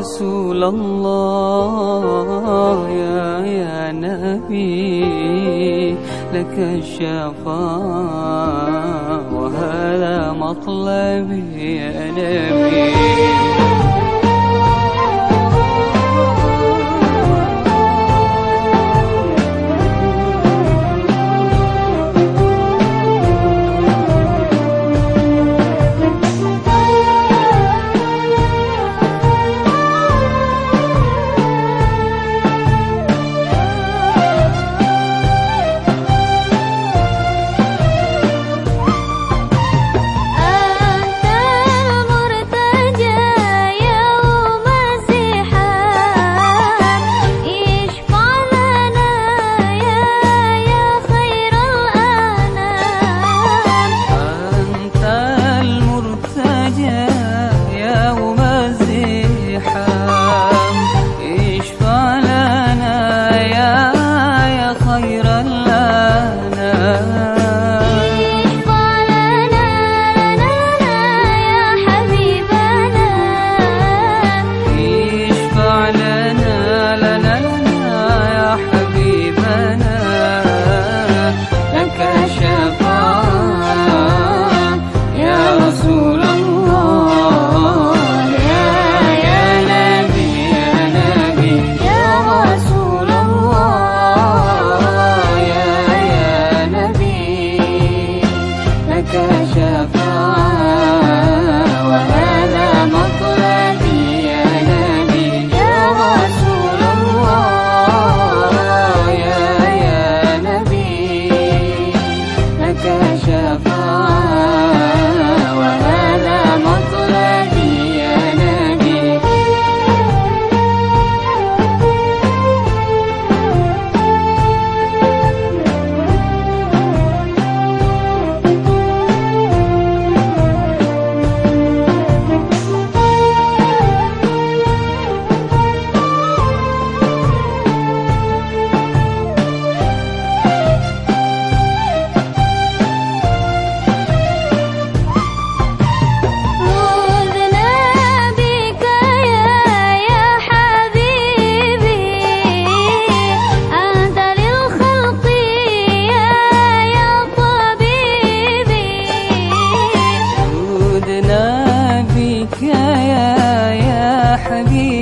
رسول الله يا يا نبي لك الشفاء وهذا مطلبي يا نبي. Cause حبيبي